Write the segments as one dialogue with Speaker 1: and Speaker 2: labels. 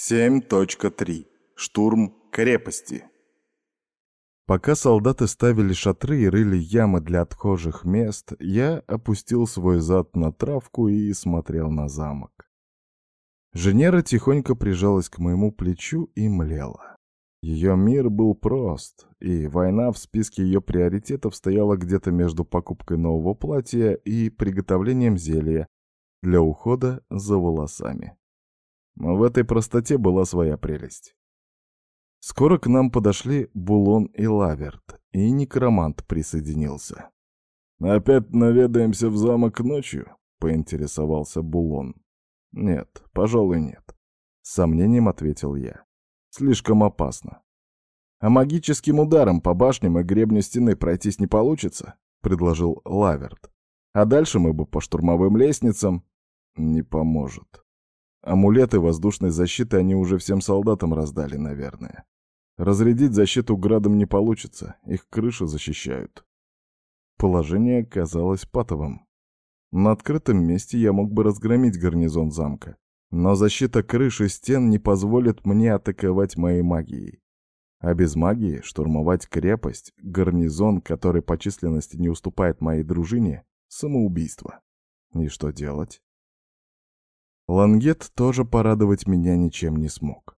Speaker 1: 7.3. Штурм крепости. Пока солдаты ставили шатры и рыли ямы для отхожих мест, я опустил свой зад на травку и смотрел на замок. Женера тихонько прижалась к моему плечу и млела. Ее мир был прост, и война в списке ее приоритетов стояла где-то между покупкой нового платья и приготовлением зелья для ухода за волосами. В этой простоте была своя прелесть. Скоро к нам подошли Булон и Лаверт, и некромант присоединился. «Опять наведаемся в замок ночью?» — поинтересовался Булон. «Нет, пожалуй, нет», — с сомнением ответил я. «Слишком опасно». «А магическим ударом по башням и гребню стены пройтись не получится?» — предложил Лаверт. «А дальше мы бы по штурмовым лестницам...» «Не поможет», Амулеты воздушной защиты они уже всем солдатам раздали, наверное. Разрядить защиту градом не получится, их крыши защищают. Положение казалось патовым. На открытом месте я мог бы разгромить гарнизон замка, но защита крыши стен не позволит мне атаковать моей магией. А без магии штурмовать крепость, гарнизон, который по численности не уступает моей дружине, — самоубийство. И что делать? Лангет тоже порадовать меня ничем не смог.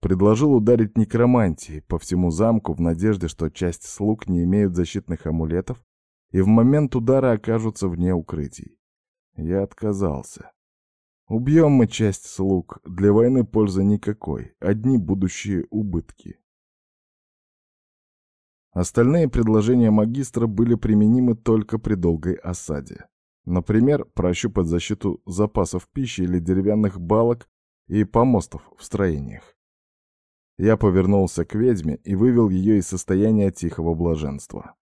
Speaker 1: Предложил ударить некромантией по всему замку в надежде, что часть слуг не имеют защитных амулетов и в момент удара окажутся вне укрытий. Я отказался. Убьем мы часть слуг, для войны пользы никакой, одни будущие убытки. Остальные предложения магистра были применимы только при долгой осаде. Например, прощупать защиту запасов пищи или деревянных балок и помостов в строениях. Я повернулся к ведьме и вывел ее из состояния тихого блаженства.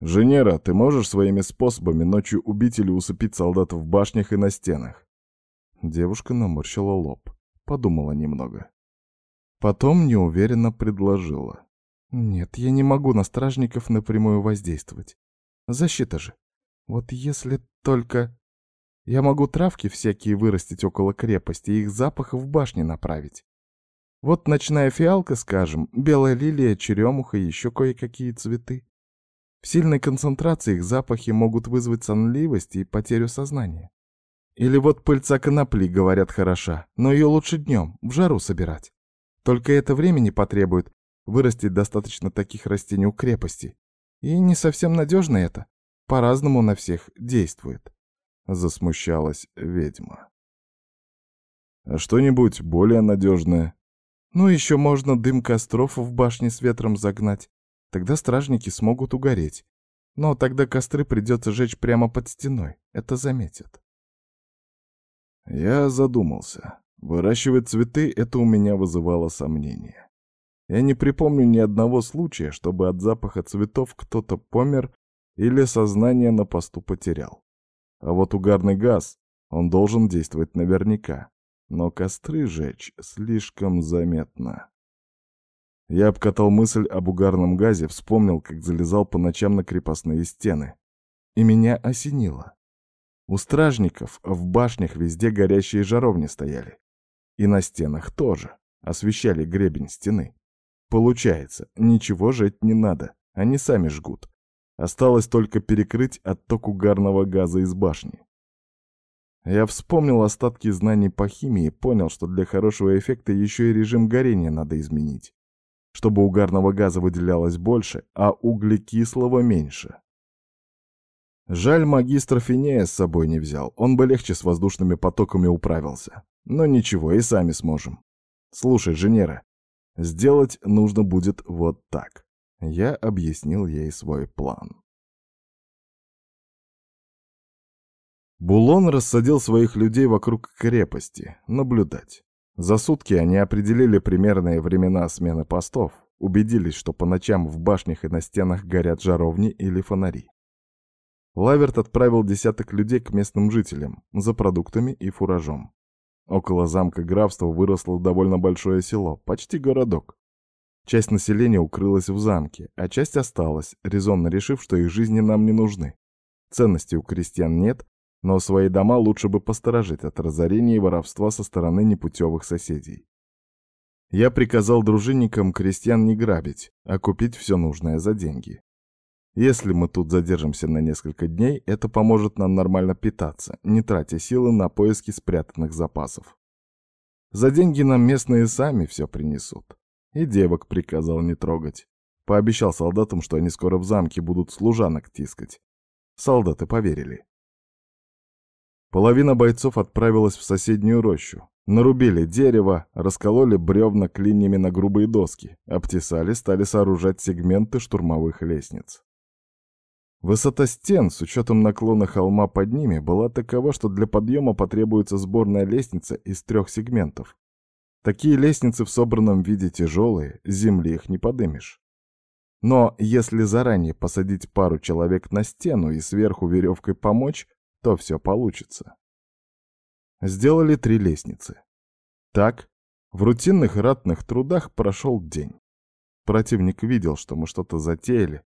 Speaker 1: «Женера, ты можешь своими способами ночью убить или усыпить солдат в башнях и на стенах?» Девушка наморщила лоб, подумала немного. Потом неуверенно предложила. «Нет, я не могу на стражников напрямую воздействовать. Защита же. Вот если только... Я могу травки всякие вырастить около крепости и их запах в башне направить. Вот ночная фиалка, скажем, белая лилия, черемуха и еще кое-какие цветы. В сильной концентрации их запахи могут вызвать сонливость и потерю сознания. Или вот пыльца конопли, говорят, хороша, но ее лучше днем, в жару собирать. Только это времени потребует вырастить достаточно таких растений у крепости. И не совсем надежно это по-разному на всех действует», — засмущалась ведьма. «А что-нибудь более надежное?» «Ну, еще можно дым костров в башне с ветром загнать. Тогда стражники смогут угореть. Но тогда костры придется жечь прямо под стеной. Это заметят». Я задумался. Выращивать цветы — это у меня вызывало сомнения. Я не припомню ни одного случая, чтобы от запаха цветов кто-то помер или сознание на посту потерял. А вот угарный газ, он должен действовать наверняка. Но костры жечь слишком заметно. Я обкатал мысль об угарном газе, вспомнил, как залезал по ночам на крепостные стены. И меня осенило. У стражников в башнях везде горящие жаровни стояли. И на стенах тоже. Освещали гребень стены. Получается, ничего жечь не надо. Они сами жгут. Осталось только перекрыть отток угарного газа из башни. Я вспомнил остатки знаний по химии и понял, что для хорошего эффекта еще и режим горения надо изменить, чтобы угарного газа выделялось больше, а углекислого меньше. Жаль, магистр Финея с собой не взял, он бы легче с воздушными потоками управился. Но ничего, и сами сможем. Слушай, Женера, сделать нужно будет вот так. Я объяснил ей свой план. Булон рассадил своих людей вокруг крепости, наблюдать. За сутки они определили примерные времена смены постов, убедились, что по ночам в башнях и на стенах горят жаровни или фонари. Лаверт отправил десяток людей к местным жителям за продуктами и фуражом. Около замка графства выросло довольно большое село, почти городок. Часть населения укрылась в замке, а часть осталась, резонно решив, что их жизни нам не нужны. Ценностей у крестьян нет, но свои дома лучше бы посторожить от разорения и воровства со стороны непутевых соседей. Я приказал дружинникам крестьян не грабить, а купить все нужное за деньги. Если мы тут задержимся на несколько дней, это поможет нам нормально питаться, не тратя силы на поиски спрятанных запасов. За деньги нам местные сами все принесут. И девок приказал не трогать. Пообещал солдатам, что они скоро в замке будут служанок тискать. Солдаты поверили. Половина бойцов отправилась в соседнюю рощу. Нарубили дерево, раскололи бревна клиньями на грубые доски, обтесали, стали сооружать сегменты штурмовых лестниц. Высота стен, с учетом наклона холма под ними, была такова, что для подъема потребуется сборная лестница из трех сегментов. Такие лестницы в собранном виде тяжелые, земли их не подымешь. Но если заранее посадить пару человек на стену и сверху веревкой помочь, то все получится. Сделали три лестницы. Так, в рутинных ратных трудах прошел день. Противник видел, что мы что-то затеяли,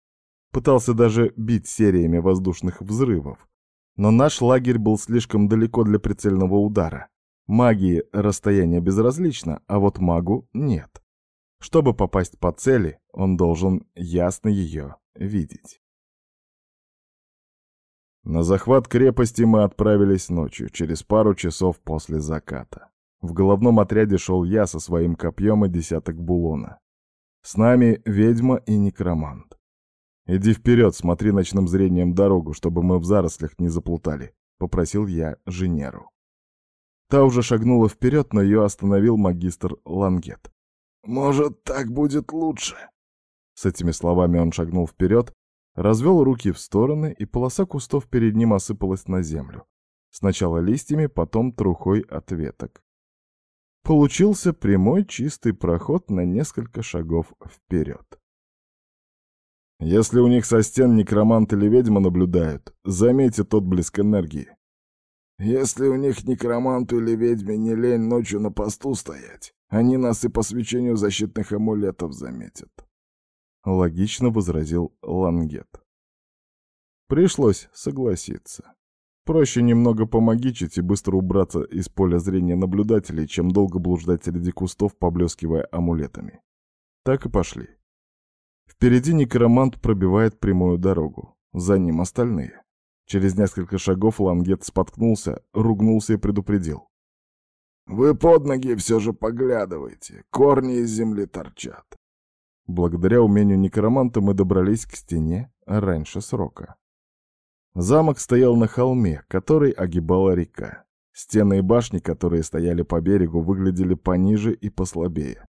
Speaker 1: пытался даже бить сериями воздушных взрывов. Но наш лагерь был слишком далеко для прицельного удара. Магии расстояние безразлично, а вот магу нет. Чтобы попасть по цели, он должен ясно ее видеть. На захват крепости мы отправились ночью, через пару часов после заката. В головном отряде шел я со своим копьем и десяток булона. С нами ведьма и некромант. «Иди вперед, смотри ночным зрением дорогу, чтобы мы в зарослях не заплутали», — попросил я Женеру. Та уже шагнула вперед, но ее остановил магистр Лангет. «Может, так будет лучше?» С этими словами он шагнул вперед, развел руки в стороны, и полоса кустов перед ним осыпалась на землю. Сначала листьями, потом трухой от веток. Получился прямой чистый проход на несколько шагов вперед. Если у них со стен некромант или ведьма наблюдают, заметьте тот блеск энергии. Если у них некроманту или ведьме не лень ночью на посту стоять, они нас и по свечению защитных амулетов заметят. — логично возразил Лангет. Пришлось согласиться. Проще немного помогичить и быстро убраться из поля зрения наблюдателей, чем долго блуждать среди кустов, поблескивая амулетами. Так и пошли. Впереди некромант пробивает прямую дорогу. За ним остальные. Через несколько шагов Лангет споткнулся, ругнулся и предупредил. «Вы под ноги все же поглядывайте, корни из земли торчат. Благодаря умению некроманта мы добрались к стене раньше срока. Замок стоял на холме, который огибала река. Стены и башни, которые стояли по берегу, выглядели пониже и послабее.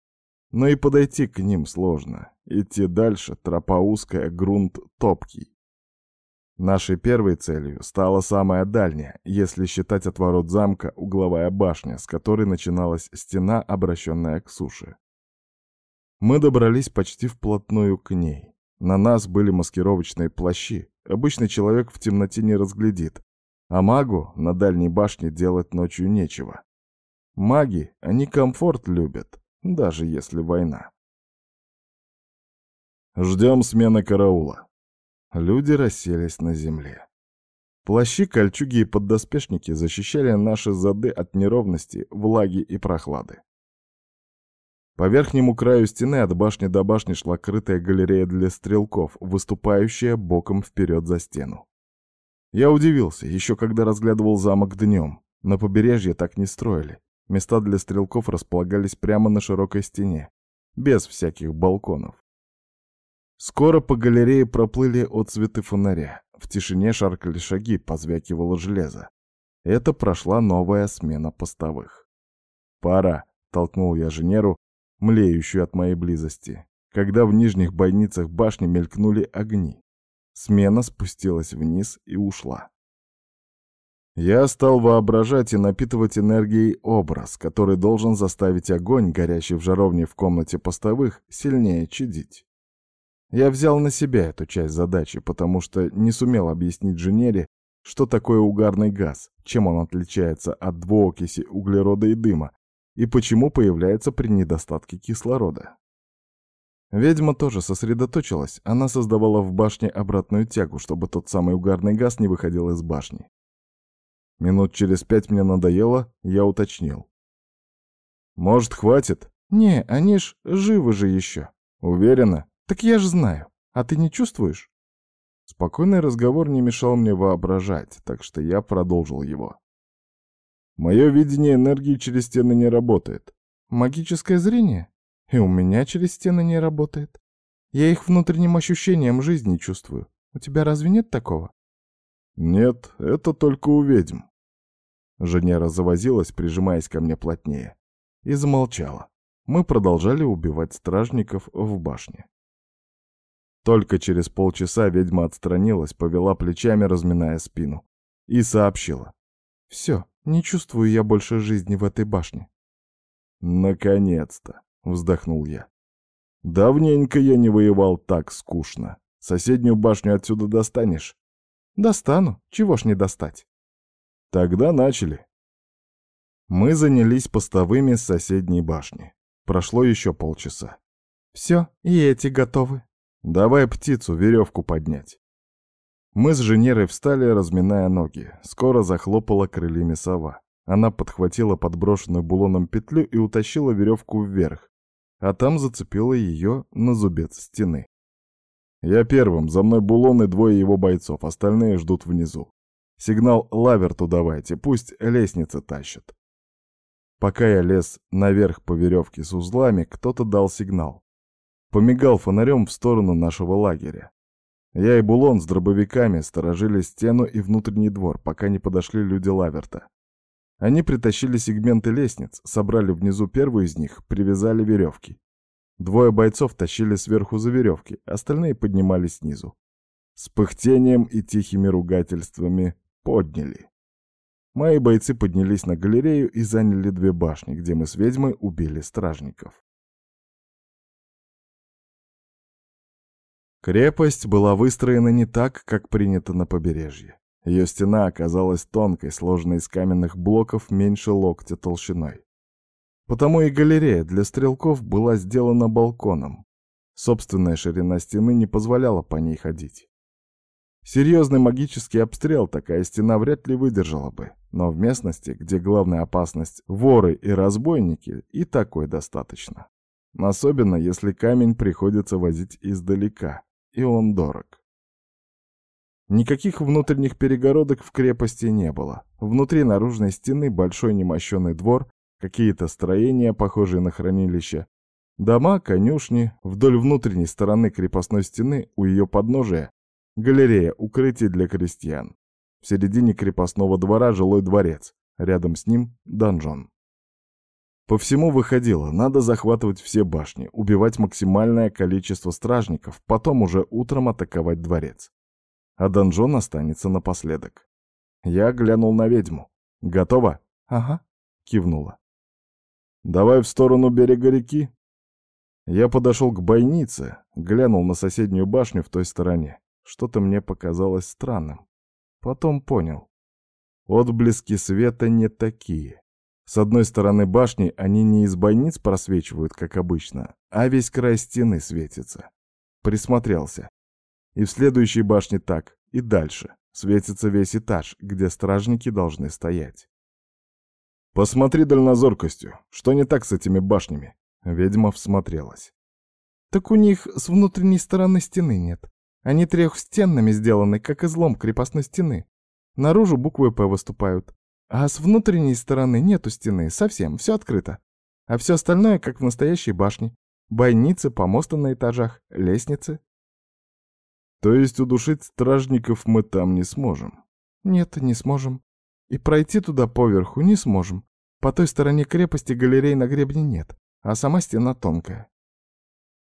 Speaker 1: Но и подойти к ним сложно. Идти дальше, тропа узкая, грунт топкий. Нашей первой целью стала самая дальняя, если считать от ворот замка, угловая башня, с которой начиналась стена, обращенная к суше. Мы добрались почти вплотную к ней. На нас были маскировочные плащи. Обычный человек в темноте не разглядит. А магу на дальней башне делать ночью нечего. Маги, они комфорт любят, даже если война. Ждем смены караула. Люди расселись на земле. Плащи, кольчуги и поддоспешники защищали наши зады от неровности, влаги и прохлады. По верхнему краю стены от башни до башни шла крытая галерея для стрелков, выступающая боком вперед за стену. Я удивился, еще когда разглядывал замок днем. На побережье так не строили. Места для стрелков располагались прямо на широкой стене, без всяких балконов. Скоро по галерее проплыли отцветы фонаря. В тишине шаркали шаги, позвякивало железо. Это прошла новая смена постовых. «Пора», — толкнул я Женеру, млеющую от моей близости, когда в нижних бойницах башни мелькнули огни. Смена спустилась вниз и ушла. Я стал воображать и напитывать энергией образ, который должен заставить огонь, горящий в жаровне в комнате постовых, сильнее чадить. Я взял на себя эту часть задачи, потому что не сумел объяснить Женере, что такое угарный газ, чем он отличается от двуокиси углерода и дыма, и почему появляется при недостатке кислорода. Ведьма тоже сосредоточилась, она создавала в башне обратную тягу, чтобы тот самый угарный газ не выходил из башни. Минут через пять мне надоело, я уточнил. «Может, хватит?»
Speaker 2: «Не, они ж живы же еще».
Speaker 1: «Уверена?»
Speaker 2: «Так я ж знаю. А ты не чувствуешь?»
Speaker 1: Спокойный разговор не мешал мне воображать, так что я продолжил его. Мое видение энергии через стены не работает.
Speaker 2: Магическое зрение? И у меня через стены не работает. Я их внутренним ощущением жизни чувствую. У тебя разве нет такого?
Speaker 1: Нет, это только у ведьм. Женера завозилась, прижимаясь ко мне плотнее, и замолчала. Мы продолжали убивать стражников в башне. Только через полчаса ведьма отстранилась, повела плечами, разминая спину, и сообщила. «Все, не чувствую я больше жизни в этой башне». «Наконец-то!» — вздохнул я. «Давненько я не воевал так скучно. Соседнюю башню отсюда достанешь?»
Speaker 2: «Достану. Чего ж не достать?»
Speaker 1: Тогда начали. Мы занялись постовыми с соседней башни. Прошло еще полчаса.
Speaker 2: «Все, и эти готовы»,
Speaker 1: Давай птицу, веревку поднять. Мы с Женерой встали, разминая ноги. Скоро захлопала крыльями сова. Она подхватила подброшенную булоном петлю и утащила веревку вверх, а там зацепила ее на зубец стены. Я первым, за мной булон и двое его бойцов, остальные ждут внизу. Сигнал лаверту давайте, пусть лестница тащит. Пока я лез наверх по веревке с узлами, кто-то дал сигнал помигал фонарем в сторону нашего лагеря. Я и Булон с дробовиками сторожили стену и внутренний двор, пока не подошли люди Лаверта. Они притащили сегменты лестниц, собрали внизу первую из них, привязали веревки. Двое бойцов тащили сверху за веревки, остальные поднимались снизу. С пыхтением и тихими ругательствами подняли. Мои бойцы поднялись на галерею и заняли две башни, где мы с ведьмой убили стражников. Крепость была выстроена не так, как принято на побережье. Ее стена оказалась тонкой, сложенной из каменных блоков меньше локтя толщиной. Потому и галерея для стрелков была сделана балконом. Собственная ширина стены не позволяла по ней ходить. Серьезный магический обстрел такая стена вряд ли выдержала бы, но в местности, где главная опасность — воры и разбойники, и такой достаточно. Особенно, если камень приходится возить издалека, и он дорог. Никаких внутренних перегородок в крепости не было. Внутри наружной стены большой немощенный двор, какие-то строения, похожие на хранилище, дома, конюшни, вдоль внутренней стороны крепостной стены у ее подножия галерея укрытий для крестьян. В середине крепостного двора жилой дворец, рядом с ним донжон. По всему выходило, надо захватывать все башни, убивать максимальное количество стражников, потом уже утром атаковать дворец. А донжон останется напоследок. Я глянул на ведьму. «Готово?»
Speaker 2: «Ага», — кивнула.
Speaker 1: «Давай в сторону берега реки». Я подошел к бойнице, глянул на соседнюю башню в той стороне. Что-то мне показалось странным. Потом понял. Отблески света не такие. С одной стороны башни они не из бойниц просвечивают, как обычно, а весь край стены светится. Присмотрелся. И в следующей башне так, и дальше. Светится весь этаж, где стражники должны стоять. «Посмотри дальнозоркостью. Что не так с этими башнями?» Ведьма всмотрелась.
Speaker 2: «Так у них с внутренней стороны стены нет. Они трехстенными сделаны, как излом крепостной стены. Наружу буквы «П» выступают. А с внутренней стороны нету стены, совсем, все открыто. А все остальное, как в настоящей башне. Бойницы, помосты на этажах, лестницы.
Speaker 1: То есть удушить стражников мы там не сможем?
Speaker 2: Нет, не сможем. И пройти туда поверху не сможем. По той стороне крепости галерей на гребне нет, а сама стена тонкая.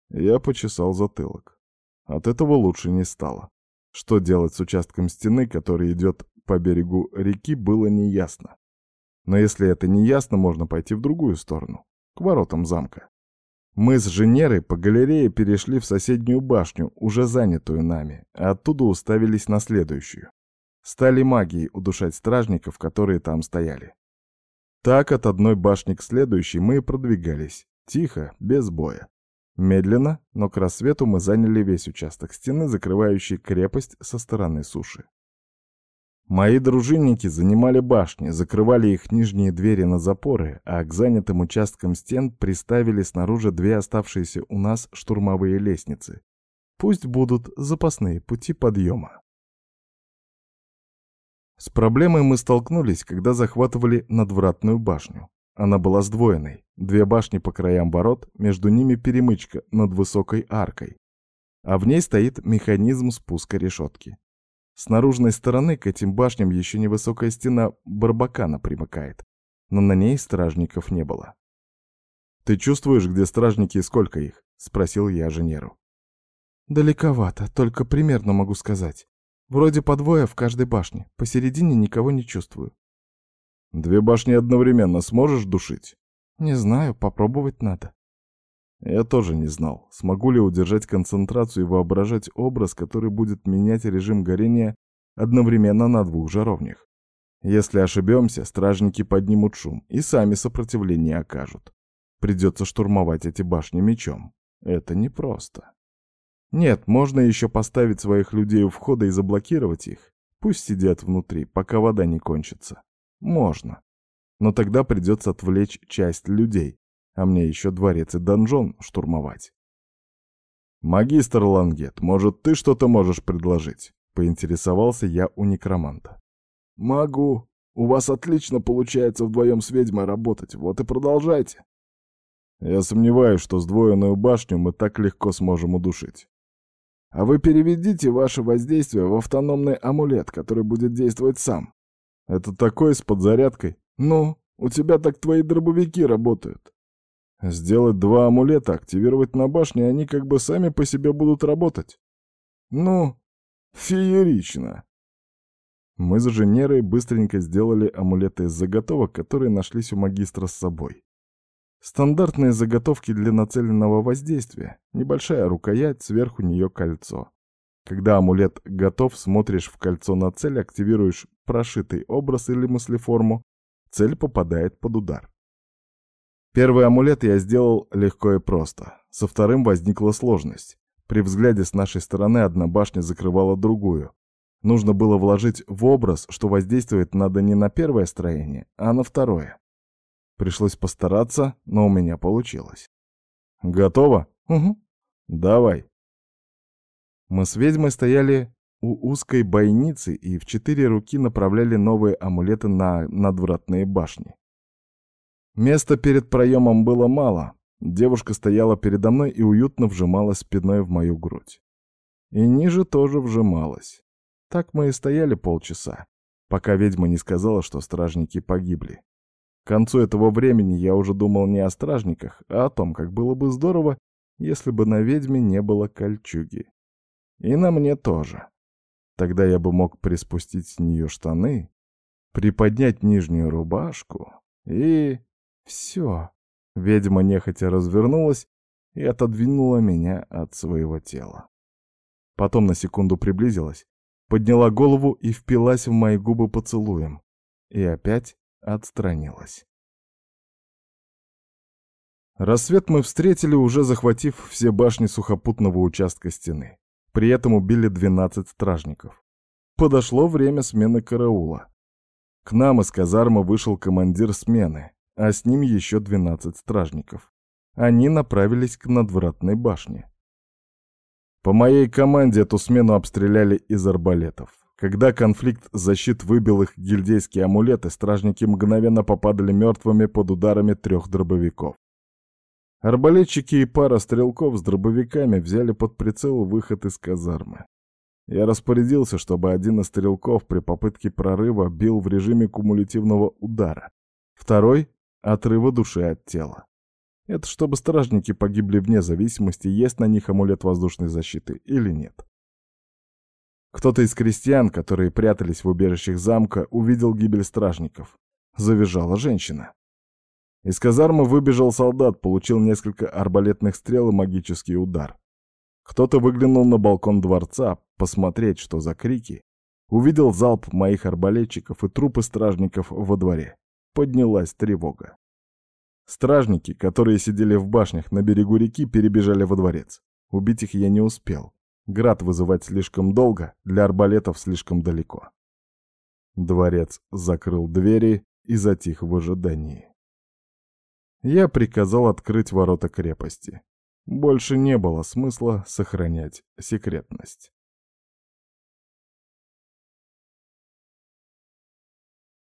Speaker 1: Я почесал затылок. От этого лучше не стало. Что делать с участком стены, который идет по берегу реки, было неясно. Но если это не ясно, можно пойти в другую сторону, к воротам замка. Мы с Женерой по галерее перешли в соседнюю башню, уже занятую нами, а оттуда уставились на следующую. Стали магией удушать стражников, которые там стояли. Так от одной башни к следующей мы продвигались, тихо, без боя. Медленно, но к рассвету мы заняли весь участок стены, закрывающий крепость со стороны суши. Мои дружинники занимали башни, закрывали их нижние двери на запоры, а к занятым участкам стен приставили снаружи две оставшиеся у нас штурмовые лестницы. Пусть будут запасные пути подъема. С проблемой мы столкнулись, когда захватывали надвратную башню. Она была сдвоенной. Две башни по краям ворот, между ними перемычка над высокой аркой. А в ней стоит механизм спуска решетки. С наружной стороны к этим башням еще невысокая стена Барбакана примыкает, но на ней стражников не было. «Ты чувствуешь, где стражники и сколько их?» — спросил я Женеру.
Speaker 2: «Далековато, только примерно могу сказать. Вроде по двое в каждой башне, посередине никого не чувствую».
Speaker 1: «Две башни одновременно сможешь душить?»
Speaker 2: «Не знаю, попробовать надо».
Speaker 1: Я тоже не знал, смогу ли удержать концентрацию и воображать образ, который будет менять режим горения одновременно на двух жаровнях. Если ошибемся, стражники поднимут шум и сами сопротивление окажут. Придется штурмовать эти башни мечом. Это непросто. Нет, можно еще поставить своих людей у входа и заблокировать их. Пусть сидят внутри, пока вода не кончится. Можно. Но тогда придется отвлечь часть людей, а мне еще дворец и донжон штурмовать. «Магистр Лангет, может, ты что-то можешь предложить?» — поинтересовался я у некроманта.
Speaker 3: «Могу. У вас отлично получается вдвоем с ведьмой работать, вот и продолжайте».
Speaker 1: «Я сомневаюсь, что сдвоенную башню мы так легко сможем удушить».
Speaker 3: «А вы переведите ваше воздействие в автономный амулет, который будет действовать сам».
Speaker 1: «Это такой с подзарядкой?»
Speaker 3: «Ну, у тебя так твои дробовики работают».
Speaker 1: Сделать два амулета, активировать на башне, они как бы сами по себе будут работать.
Speaker 3: Ну, феерично.
Speaker 1: Мы с инженерой быстренько сделали амулеты из заготовок, которые нашлись у магистра с собой. Стандартные заготовки для нацеленного воздействия. Небольшая рукоять, сверху нее кольцо. Когда амулет готов, смотришь в кольцо на цель, активируешь прошитый образ или мыслеформу, цель попадает под удар. Первый амулет я сделал легко и просто. Со вторым возникла сложность. При взгляде с нашей стороны одна башня закрывала другую. Нужно было вложить в образ, что воздействовать надо не на первое строение, а на второе. Пришлось постараться, но у меня получилось. Готово?
Speaker 2: Угу.
Speaker 1: Давай. Мы с ведьмой стояли у узкой бойницы и в четыре руки направляли новые амулеты на надвратные башни. Места перед проемом было мало. Девушка стояла передо мной и уютно вжималась спиной в мою грудь. И ниже тоже вжималась. Так мы и стояли полчаса, пока ведьма не сказала, что стражники погибли. К концу этого времени я уже думал не о стражниках, а о том, как было бы здорово, если бы на ведьме не было кольчуги. И на мне тоже. Тогда я бы мог приспустить с нее штаны, приподнять нижнюю рубашку и... Все. Ведьма нехотя развернулась и отодвинула меня от своего тела. Потом на секунду приблизилась, подняла голову и впилась в мои губы поцелуем. И опять отстранилась. Рассвет мы встретили, уже захватив все башни сухопутного участка стены. При этом убили 12 стражников. Подошло время смены караула. К нам из казармы вышел командир смены, а с ним еще 12 стражников. Они направились к надвратной башне. По моей команде эту смену обстреляли из арбалетов. Когда конфликт защит выбил их гильдейские амулеты, стражники мгновенно попадали мертвыми под ударами трех дробовиков. Арбалетчики и пара стрелков с дробовиками взяли под прицел выход из казармы. Я распорядился, чтобы один из стрелков при попытке прорыва бил в режиме кумулятивного удара. Второй отрыва души от тела. Это чтобы стражники погибли вне зависимости, есть на них амулет воздушной защиты или нет. Кто-то из крестьян, которые прятались в убежищах замка, увидел гибель стражников. Завизжала женщина. Из казармы выбежал солдат, получил несколько арбалетных стрел и магический удар. Кто-то выглянул на балкон дворца, посмотреть, что за крики. Увидел залп моих арбалетчиков и трупы стражников во дворе поднялась тревога. Стражники, которые сидели в башнях на берегу реки, перебежали во дворец. Убить их я не успел. Град вызывать слишком долго, для арбалетов слишком далеко. Дворец закрыл двери и затих в ожидании. Я приказал открыть ворота крепости. Больше не было смысла сохранять секретность.